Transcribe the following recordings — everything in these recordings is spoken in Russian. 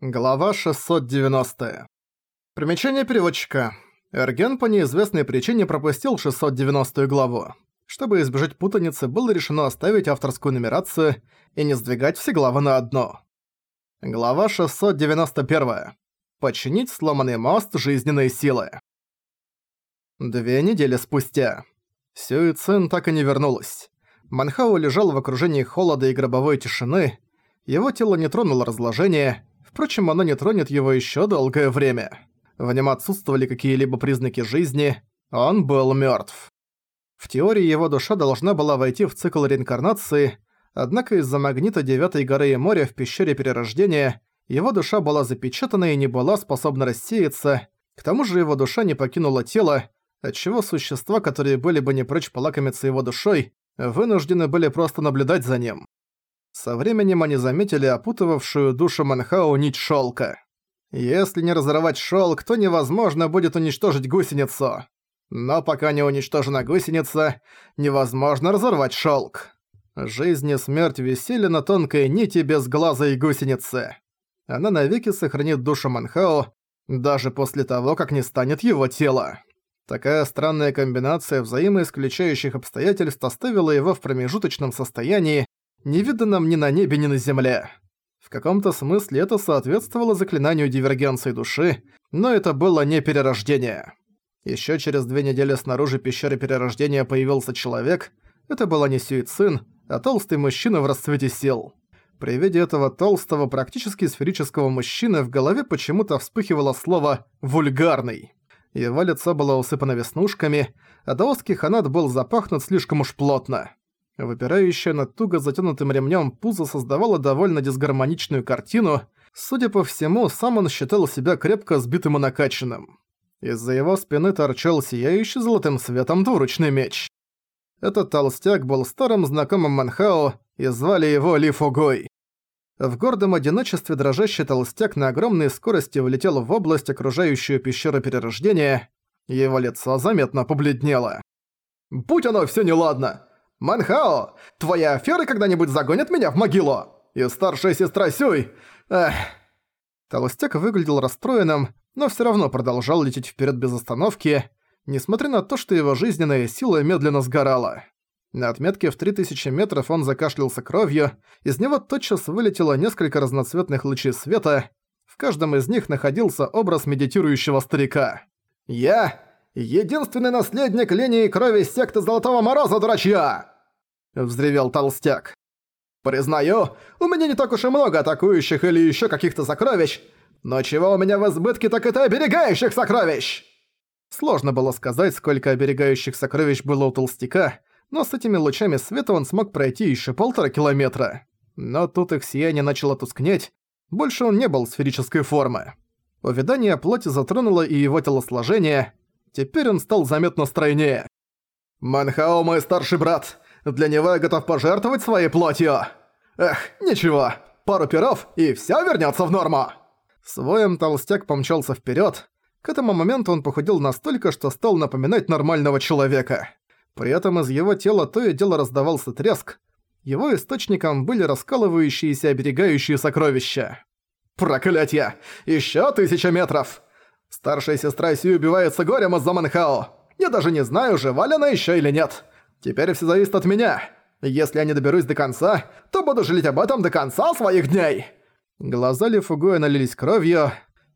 Глава 690. Примечание переводчика. Эрген по неизвестной причине пропустил 690 главу. Чтобы избежать путаницы, было решено оставить авторскую нумерацию и не сдвигать все главы на одно. Глава 691. Починить сломанный мост жизненной силы. Две недели спустя. Сюи Цин так и не вернулась. Манхау лежал в окружении холода и гробовой тишины. Его тело не тронуло разложение, Впрочем, оно не тронет его ещё долгое время. В нем отсутствовали какие-либо признаки жизни, он был мёртв. В теории его душа должна была войти в цикл реинкарнации, однако из-за магнита Девятой горы и моря в пещере Перерождения его душа была запечатана и не была способна рассеяться, к тому же его душа не покинула тело, отчего существа, которые были бы не прочь полакомиться его душой, вынуждены были просто наблюдать за ним. Со временем они заметили опутывавшую душу Манхау нить шелка. Если не разорвать шелк, то невозможно будет уничтожить гусеницу. Но пока не уничтожена гусеница, невозможно разорвать шелк. Жизнь и смерть висели на тонкой нити без глаза и гусеницы. Она навеки сохранит душу Манхао, даже после того, как не станет его тело. Такая странная комбинация взаимоисключающих обстоятельств оставила его в промежуточном состоянии, невиданном ни на небе, ни на земле. В каком-то смысле это соответствовало заклинанию дивергенции души, но это было не перерождение. Ещё через две недели снаружи пещеры перерождения появился человек. Это была не Сюицин, а толстый мужчина в расцвете сил. При виде этого толстого, практически сферического мужчины в голове почему-то вспыхивало слово «вульгарный». Его лицо было усыпано веснушками, а даосский ханат был запахнут слишком уж плотно. Выпирающая над туго затянутым ремнем пузо создавало довольно дисгармоничную картину. Судя по всему, сам он считал себя крепко сбитым и накачанным. Из-за его спины торчал сияющий золотым светом двуручный меч. Этот толстяк был старым знакомым Манхао, и звали его Ли Фугой. В гордом одиночестве дрожащий толстяк на огромной скорости влетел в область, окружающую пещеру перерождения. Его лицо заметно побледнело. «Будь оно все неладно! «Манхао, твоя афера когда-нибудь загонит меня в могилу? И старшая сестра Сюй... Эх...» Толстяк выглядел расстроенным, но всё равно продолжал лететь вперёд без остановки, несмотря на то, что его жизненная сила медленно сгорала. На отметке в 3000 метров он закашлялся кровью, из него тотчас вылетело несколько разноцветных лучей света, в каждом из них находился образ медитирующего старика. «Я единственный наследник линии крови секты Золотого Мороза, дурачья!» — взревел толстяк. «Признаю, у меня не так уж и много атакующих или еще каких-то сокровищ, но чего у меня в избытке, так это оберегающих сокровищ!» Сложно было сказать, сколько оберегающих сокровищ было у толстяка, но с этими лучами света он смог пройти еще полтора километра. Но тут их сияние начало тускнеть, больше он не был сферической формы. Увидание плоти затронуло и его телосложение, теперь он стал заметно стройнее. «Манхао мой старший брат, для него я готов пожертвовать своей плотью. Эх, ничего, пару перов, и всё вернётся в норму!» Своем толстяк помчался вперёд. К этому моменту он похудел настолько, что стал напоминать нормального человека. При этом из его тела то и дело раздавался треск. Его источником были раскалывающиеся оберегающие сокровища. «Проклятье! Ещё тысяча метров!» Старшая сестра Сью убивается горем из-за Манхао. Я даже не знаю, жива ли она ещё или нет. Теперь все зависит от меня. Если я не доберусь до конца, то буду жалеть об этом до конца своих дней!» Глаза Ли Фугуя налились кровью.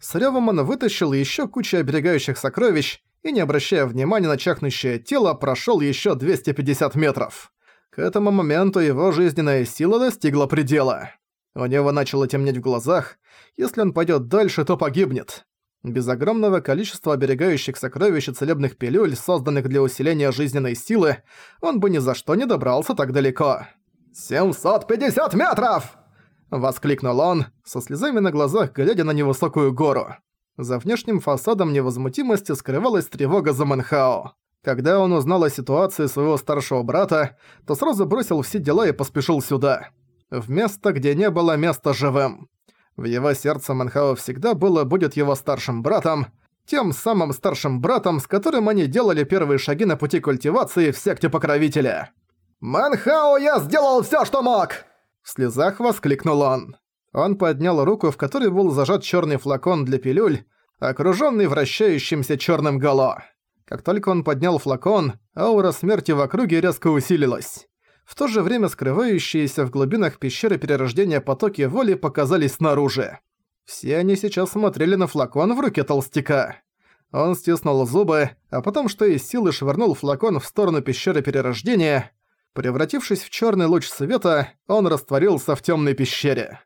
С рёвом он вытащил ещё кучу оберегающих сокровищ и, не обращая внимания на чахнущее тело, прошёл ещё 250 метров. К этому моменту его жизненная сила достигла предела. У него начало темнеть в глазах. Если он пойдёт дальше, то погибнет. Без огромного количества оберегающих сокровищ и целебных пилюль, созданных для усиления жизненной силы, он бы ни за что не добрался так далеко. «750 метров!» — воскликнул он, со слезами на глазах, глядя на невысокую гору. За внешним фасадом невозмутимости скрывалась тревога за Манхао. Когда он узнал о ситуации своего старшего брата, то сразу бросил все дела и поспешил сюда. В место, где не было места живым. В его сердце Манхао всегда было будет его старшим братом, тем самым старшим братом, с которым они делали первые шаги на пути культивации в секте Покровителя. «Манхао, я сделал всё, что мог!» В слезах воскликнул он. Он поднял руку, в которой был зажат черный флакон для пилюль, окруженный вращающимся черным гало. Как только он поднял флакон, аура смерти в округе резко усилилась. В то же время скрывающиеся в глубинах пещеры перерождения потоки воли показались снаружи. Все они сейчас смотрели на флакон в руке толстяка. Он стиснул зубы, а потом что из силы швырнул флакон в сторону пещеры перерождения. Превратившись в черный луч света, он растворился в темной пещере.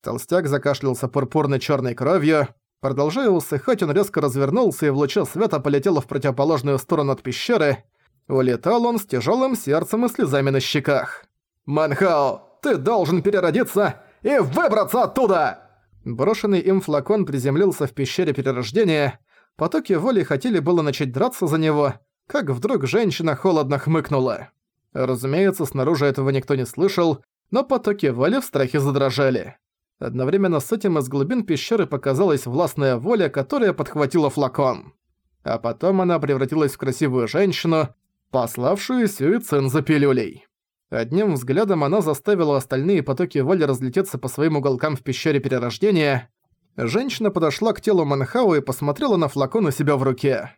Толстяк закашлялся пурпурной черной кровью. Продолжая усыхать, он резко развернулся и в луче света полетел в противоположную сторону от пещеры. Улетал он с тяжелым сердцем и слезами на щеках. «Манхао, ты должен переродиться и выбраться оттуда!» Брошенный им флакон приземлился в пещере перерождения. Потоки воли хотели было начать драться за него, как вдруг женщина холодно хмыкнула. Разумеется, снаружи этого никто не слышал, но потоки воли в страхе задрожали. Одновременно с этим из глубин пещеры показалась властная воля, которая подхватила флакон. А потом она превратилась в красивую женщину, пославшую Сюицин за пилюлей. Одним взглядом она заставила остальные потоки воли разлететься по своим уголкам в пещере перерождения. Женщина подошла к телу Манхау и посмотрела на флакон у себя в руке.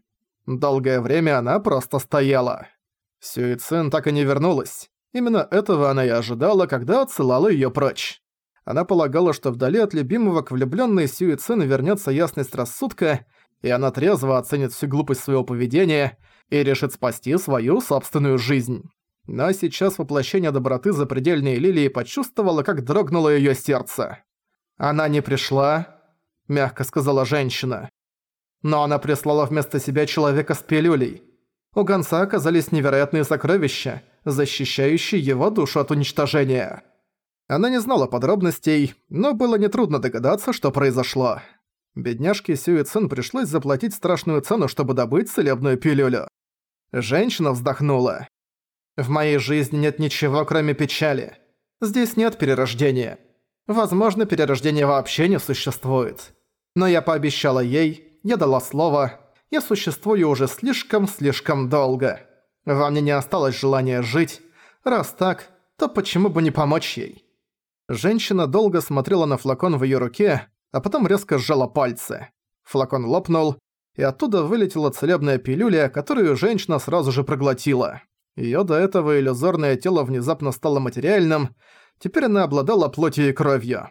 Долгое время она просто стояла. Сюицин так и не вернулась. Именно этого она и ожидала, когда отсылала её прочь. Она полагала, что вдали от любимого к влюблённой Сюицин вернётся ясность рассудка, и она трезво оценит всю глупость своего поведения и решит спасти свою собственную жизнь. Но сейчас воплощение доброты запредельной лилии почувствовало, как дрогнуло её сердце. «Она не пришла», — мягко сказала женщина. «Но она прислала вместо себя человека с пилюлей. У гонца оказались невероятные сокровища, защищающие его душу от уничтожения». Она не знала подробностей, но было нетрудно догадаться, что произошло. Бедняжке Сюи Цин пришлось заплатить страшную цену, чтобы добыть целебную пилюлю. Женщина вздохнула. «В моей жизни нет ничего, кроме печали. Здесь нет перерождения. Возможно, перерождения вообще не существует. Но я пообещала ей, я дала слово, я существую уже слишком-слишком долго. Во мне не осталось желания жить. Раз так, то почему бы не помочь ей?» Женщина долго смотрела на флакон в её руке, а потом резко сжала пальцы. Флакон лопнул, и оттуда вылетела целебная пилюля, которую женщина сразу же проглотила. Её до этого иллюзорное тело внезапно стало материальным, теперь она обладала плотью и кровью.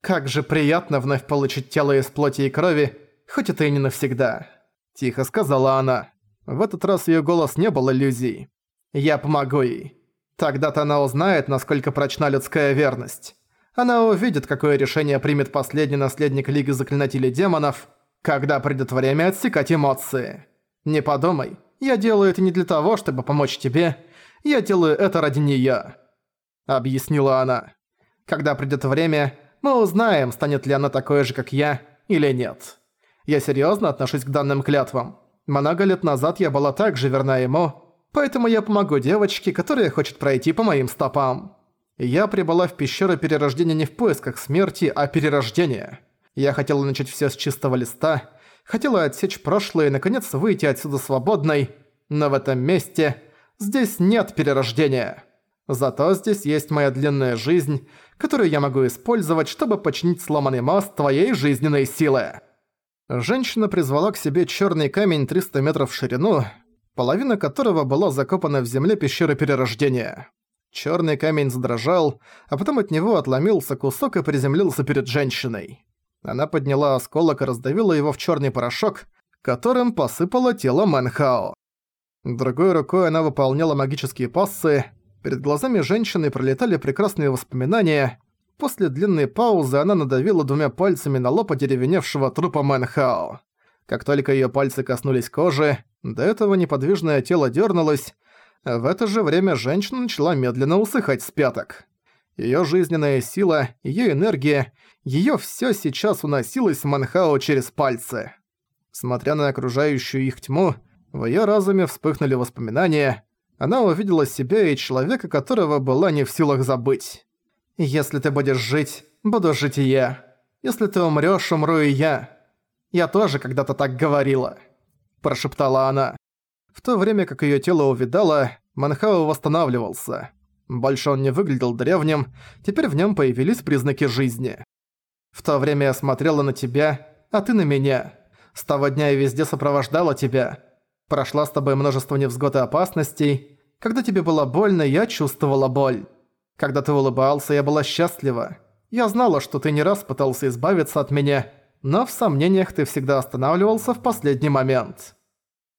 «Как же приятно вновь получить тело из плоти и крови, хоть это и не навсегда», – тихо сказала она. В этот раз её голос не был иллюзией. «Я помогу ей». Тогда-то она узнает, насколько прочна людская верность. Она увидит, какое решение примет последний наследник Лиги Заклинателей Демонов, когда придет время отсекать эмоции. Не подумай, я делаю это не для того, чтобы помочь тебе, я делаю это ради неё», — объяснила она. «Когда придет время, мы узнаем, станет ли она такой же, как я, или нет. Я серьёзно отношусь к данным клятвам. Много лет назад я была так же верна ему, Поэтому я помогу девочке, которая хочет пройти по моим стопам. Я прибыла в пещеру перерождения не в поисках смерти, а перерождения. Я хотела начать все с чистого листа, хотела отсечь прошлое и наконец выйти отсюда свободной, но в этом месте здесь нет перерождения. Зато здесь есть моя длинная жизнь, которую я могу использовать, чтобы починить сломанный мост твоей жизненной силы. Женщина призвала к себе черный камень 300 метров в ширину, половина которого была закопана в земле пещеры перерождения. Черный камень задрожал, а потом от него отломился кусок и приземлился перед женщиной. Она подняла осколок и раздавила его в черный порошок, которым посыпала тело Мэнхао. Другой рукой она выполняла магические пассы, перед глазами женщины пролетали прекрасные воспоминания. После длинной паузы она надавила двумя пальцами на лоб одеревеневшего трупа Мэнхао. Как только её пальцы коснулись кожи, до этого неподвижное тело дернулось, а в это же время женщина начала медленно усыхать с пяток. Её жизненная сила, её энергия, её всё сейчас уносилось в Манхао через пальцы. Смотря на окружающую их тьму, в её разуме вспыхнули воспоминания. Она увидела себя и человека, которого была не в силах забыть. «Если ты будешь жить, буду жить и я. Если ты умрёшь, умру и я. Я тоже когда-то так говорила» прошептала она. В то время как её тело увидало, Манхао восстанавливался. Больше он не выглядел древним, теперь в нём появились признаки жизни. В то время я смотрела на тебя, а ты на меня. С того дня я везде сопровождала тебя. Прошла с тобой множество невзгод и опасностей. Когда тебе было больно, я чувствовала боль. Когда ты улыбался, я была счастлива. Я знала, что ты не раз пытался избавиться от меня, но в сомнениях ты всегда останавливался в последний момент.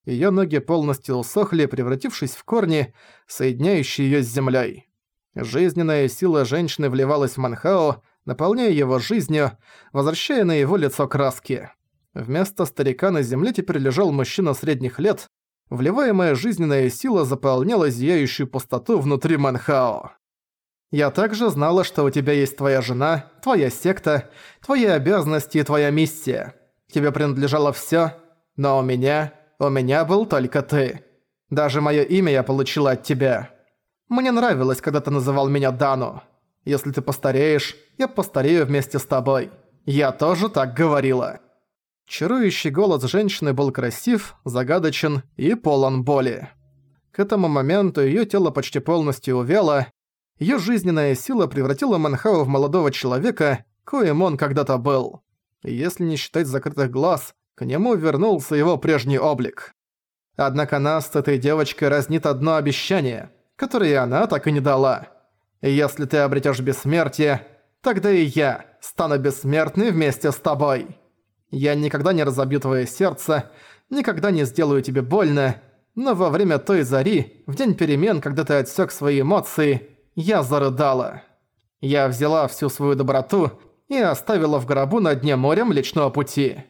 Её ноги полностью усохли, превратившись в корни, соединяющие её с землёй. Жизненная сила женщины вливалась в Манхао, наполняя его жизнью, возвращая на его лицо краски. Вместо старика на земле теперь лежал мужчина средних лет, вливаемая жизненная сила заполняла зияющую пустоту внутри Манхао. Я также знала, что у тебя есть твоя жена, твоя секта, твои обязанности и твоя миссия. Тебе принадлежало всё, но у меня, у меня был только ты. Даже моё имя я получила от тебя. Мне нравилось, когда ты называл меня Дану. Если ты постареешь, я постарею вместе с тобой. Я тоже так говорила». Чарующий голос женщины был красив, загадочен и полон боли. К этому моменту её тело почти полностью увяло, её жизненная сила превратила Манхау в молодого человека, коим он когда-то был. если не считать закрытых глаз, к нему вернулся его прежний облик. Однако нас с этой девочкой разнит одно обещание, которое она так и не дала. Если ты обретёшь бессмертие, тогда и я стану бессмертной вместе с тобой. Я никогда не разобью твое сердце, никогда не сделаю тебе больно, но во время той зари, в день перемен, когда ты отсек свои эмоции, я зарыдала. Я взяла всю свою доброту и оставила в гробу на дне моря Млечного Пути.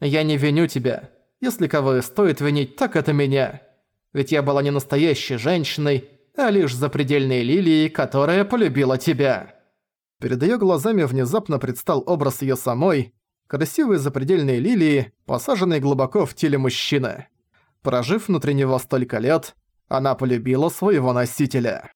Я не виню тебя. Если кого и стоит винить, так это меня. Ведь я была не настоящей женщиной, а лишь запредельной лилией, которая полюбила тебя». Перед её глазами внезапно предстал образ её самой, красивой запредельной лилии, посаженной глубоко в теле мужчины. Прожив внутри него столько лет, она полюбила своего носителя.